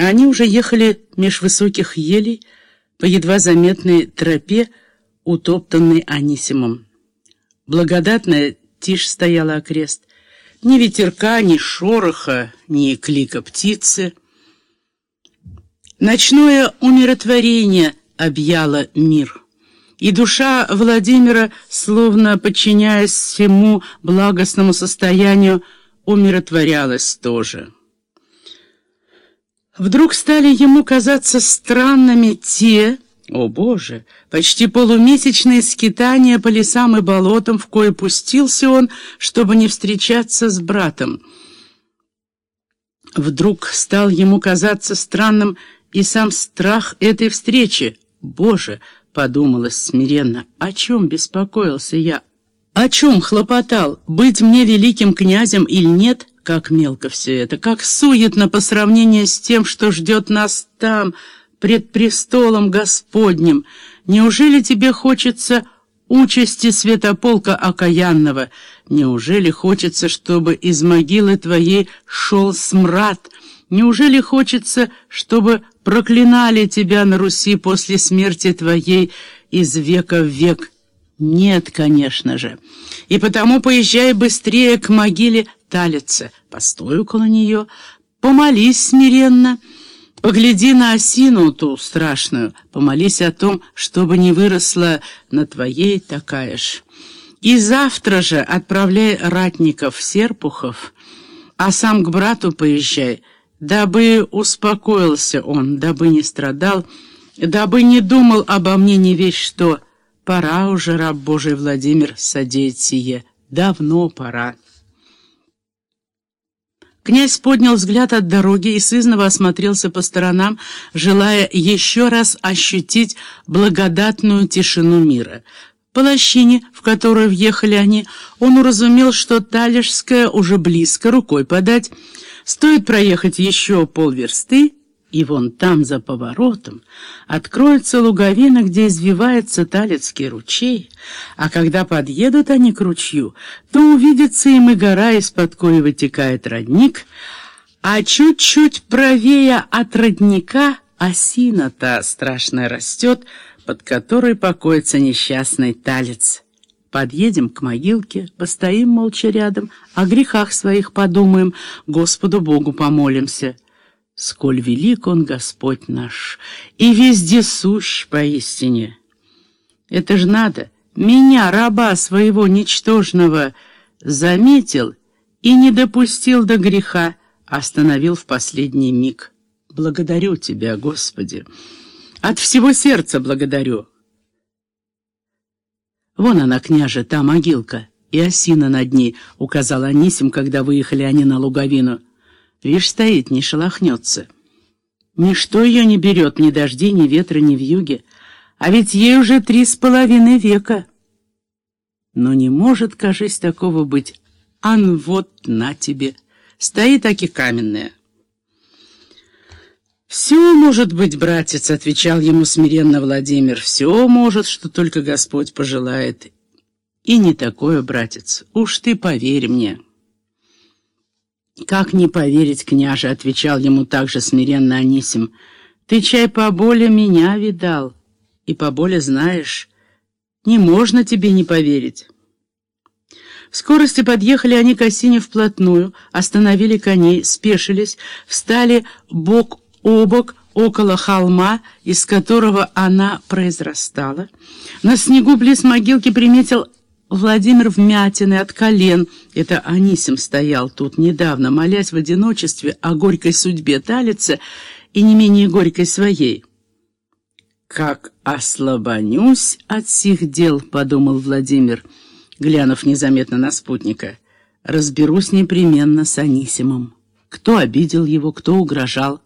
Они уже ехали меж высоких елей по едва заметной тропе, утоптанной Анисимом. Благодатная тишь стояла окрест. Ни ветерка, ни шороха, ни клика птицы. Ночное умиротворение объяло мир. И душа Владимира, словно подчиняясь всему благостному состоянию, умиротворялась тоже. Вдруг стали ему казаться странными те, о боже, почти полумесячные скитания по лесам и болотам, в кое пустился он, чтобы не встречаться с братом. Вдруг стал ему казаться странным и сам страх этой встречи. «Боже!» — подумалось смиренно. «О чем беспокоился я? О чем хлопотал? Быть мне великим князем или нет?» Как мелко все это, как суетно по сравнению с тем, что ждет нас там, пред престолом Господним. Неужели тебе хочется участи святополка окаянного? Неужели хочется, чтобы из могилы твоей шел смрад? Неужели хочется, чтобы проклинали тебя на Руси после смерти твоей из века в век? Нет, конечно же. И потому поезжай быстрее к могиле Талица. Постой около нее, помолись смиренно, погляди на осину ту страшную, помолись о том, чтобы не выросла на твоей такая ж. И завтра же отправляй ратников Серпухов, а сам к брату поезжай, дабы успокоился он, дабы не страдал, дабы не думал обо мне не весь что. Пора уже, раб Божий Владимир, содеять сие. Давно пора. Князь поднял взгляд от дороги и сызново осмотрелся по сторонам, желая еще раз ощутить благодатную тишину мира. По лощине, в которую въехали они, он уразумел, что Талишская уже близко, рукой подать. Стоит проехать еще полверсты, и вон там, за поворотом, откроется луговина, где извивается Талицкий ручей, а когда подъедут они к ручью, то увидится им и гора, из-под кои вытекает родник, а чуть-чуть правее от родника осина та страшная растет, под которой покоится несчастный талец. Подъедем к могилке, постоим молча рядом, о грехах своих подумаем, Господу Богу помолимся» сколь велик он Господь наш, и везде сущ поистине. Это ж надо, меня, раба своего ничтожного, заметил и не допустил до греха, остановил в последний миг. Благодарю Тебя, Господи, от всего сердца благодарю. Вон она, княже, та могилка, и осина над ней, указал Анисим, когда выехали они на луговину. Вишь, стоит, не шелохнется. Ничто ее не берет, ни дожди, ни ветра, ни вьюги. А ведь ей уже три с половиной века. Но не может, кажись, такого быть. Ан вот на тебе. Стоит таки каменная. «Все может быть, братец», — отвечал ему смиренно Владимир. «Все может, что только Господь пожелает. И не такое, братец, уж ты поверь мне». «Как не поверить, княже?» — отвечал ему также смиренно Анисим. «Ты чай поболе меня видал, и поболе знаешь. Не можно тебе не поверить». В скорости подъехали они к осине вплотную, остановили коней, спешились, встали бок о бок около холма, из которого она произрастала. На снегу близ могилки приметил Владимир вмятины от колен. Это Анисим стоял тут недавно, молясь в одиночестве о горькой судьбе Талица и не менее горькой своей. «Как ослабонюсь от сих дел», — подумал Владимир, глянув незаметно на спутника. «Разберусь непременно с Анисимом. Кто обидел его, кто угрожал.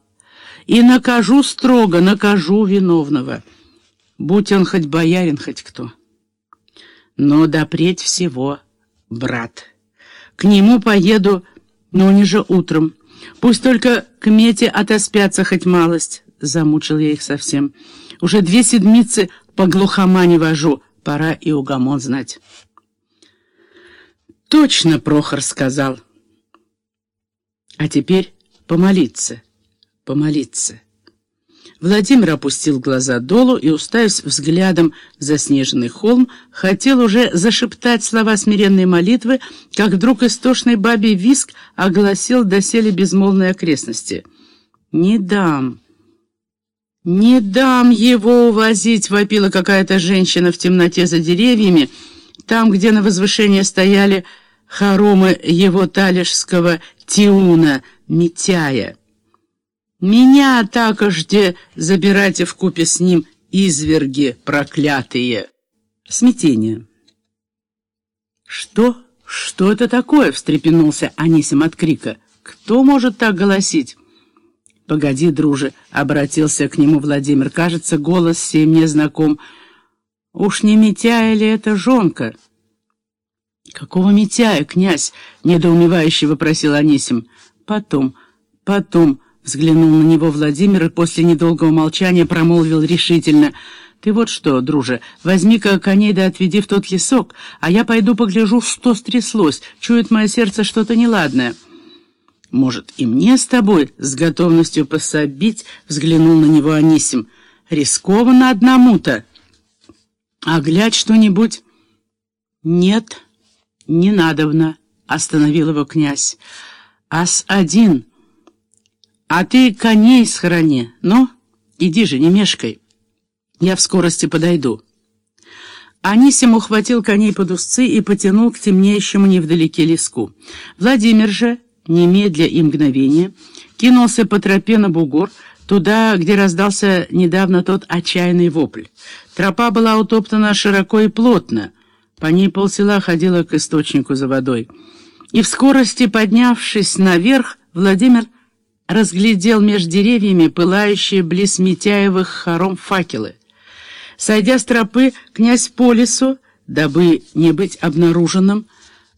И накажу строго, накажу виновного, будь он хоть боярин, хоть кто». Но допреть всего, брат. К нему поеду, но не же утром. Пусть только к Мете отоспятся хоть малость. Замучил я их совсем. Уже две седмицы по глухомане вожу. Пора и угомон знать. Точно Прохор сказал. А теперь помолиться. помолиться. Владимир опустил глаза долу и, уставясь взглядом в заснеженный холм, хотел уже зашептать слова смиренной молитвы, как вдруг истошный бабий виск огласил доселе безмолвные окрестности. «Не дам! Не дам его увозить!» — вопила какая-то женщина в темноте за деревьями, там, где на возвышении стояли хоромы его талишского Тиуна, Митяя. Меня такожде забирайте в купе с ним изверги проклятые. Смятение. Что? Что это такое? Встрепенулся Анисим от крика. Кто может так голосить? Погоди, друже, обратился к нему Владимир. Кажется, голос сей мне знаком. Уж не Митяя ли это жонка? Какого Митяя, князь? Недоумевающе вопросил Анисим. Потом, потом... Взглянул на него Владимир и после недолгого молчания промолвил решительно. «Ты вот что, друже, возьми-ка коней да отведи в тот лесок, а я пойду погляжу, что стряслось. Чует мое сердце что-то неладное». «Может, и мне с тобой с готовностью пособить?» — взглянул на него Анисим. «Рискованно одному-то. А глядь что-нибудь...» «Нет, не надобно», — остановил его князь. «Ас один». А ты коней схорони. Ну, иди же, не мешкай. Я в скорости подойду. Анисим ухватил коней под узцы и потянул к темнеющему невдалеке леску. Владимир же, немедля и мгновение, кинулся по тропе на бугор, туда, где раздался недавно тот отчаянный вопль. Тропа была утоптана широко и плотно. По ней полсела ходила к источнику за водой. И в скорости, поднявшись наверх, Владимир разглядел меж деревьями пылающие близ Митяевых хором факелы. Сойдя с тропы, князь по лесу, дабы не быть обнаруженным,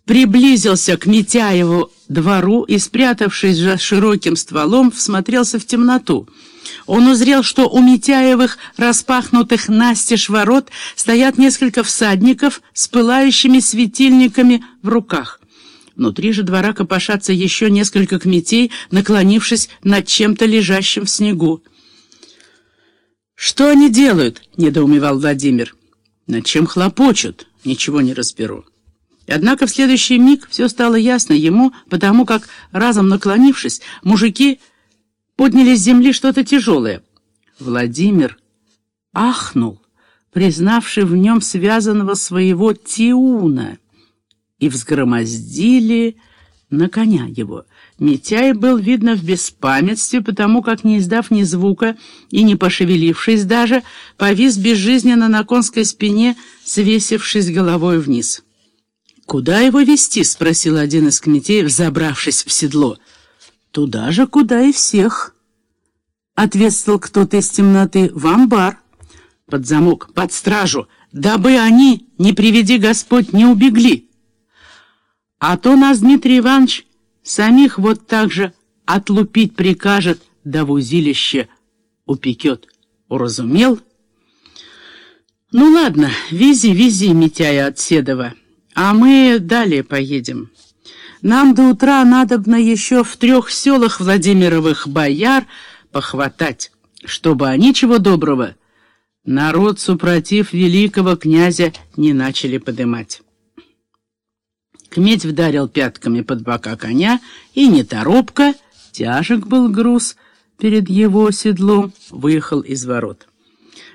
приблизился к Митяеву двору и, спрятавшись за широким стволом, всмотрелся в темноту. Он узрел, что у Митяевых распахнутых настежь ворот стоят несколько всадников с пылающими светильниками в руках. Внутри же двора копошатся еще несколько кметей, наклонившись над чем-то лежащим в снегу. «Что они делают?» — недоумевал Владимир. «Над чем хлопочут? Ничего не разберу». Однако в следующий миг все стало ясно ему, потому как, разом наклонившись, мужики подняли с земли что-то тяжелое. Владимир ахнул, признавший в нем связанного своего Тиуна и взгромоздили на коня его. Митяй был, видно, в беспамятстве, потому как, не издав ни звука и не пошевелившись даже, повис безжизненно на конской спине, свесившись головой вниз. «Куда его вести?» — спросил один из комитеев, забравшись в седло. «Туда же, куда и всех», — ответствовал кто-то из темноты, — «в амбар, под замок, под стражу, дабы они, не приведи Господь, не убегли». А то нас Дмитрий Иванович самих вот так же отлупить прикажет, да в узилище упекет. Уразумел? Ну ладно, вези, вези, Митяя от Седова, а мы далее поедем. Нам до утра надобно еще в трех селах Владимировых бояр похватать, чтобы они чего доброго народ супротив великого князя не начали подымать. Кметь вдарил пятками под бока коня, и неторопко, тяжек был груз перед его седлом, выехал из ворот.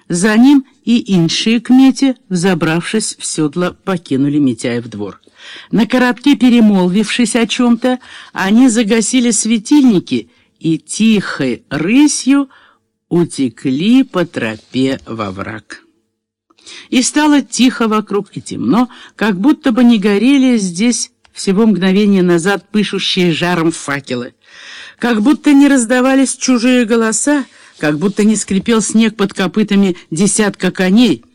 За ним и иншие кмети, взобравшись в седло, покинули Митяев двор. На коротке перемолвившись о чем-то, они загасили светильники и тихой рысью утекли по тропе во враг. И стало тихо вокруг и темно, как будто бы не горели здесь всего мгновение назад пышущие жаром факелы. Как будто не раздавались чужие голоса, как будто не скрипел снег под копытами десятка коней.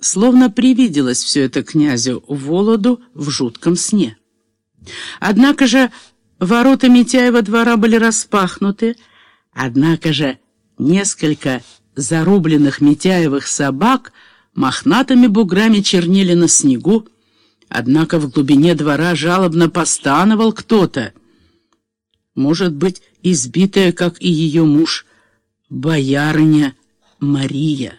Словно привиделось все это князю Володу в жутком сне. Однако же ворота Митяева двора были распахнуты, однако же несколько зарубленных Митяевых собак мохнатыми буграми чернели на снегу, однако в глубине двора жалобно постановал кто-то. Может быть, избитая, как и ее муж, боярыня Мария.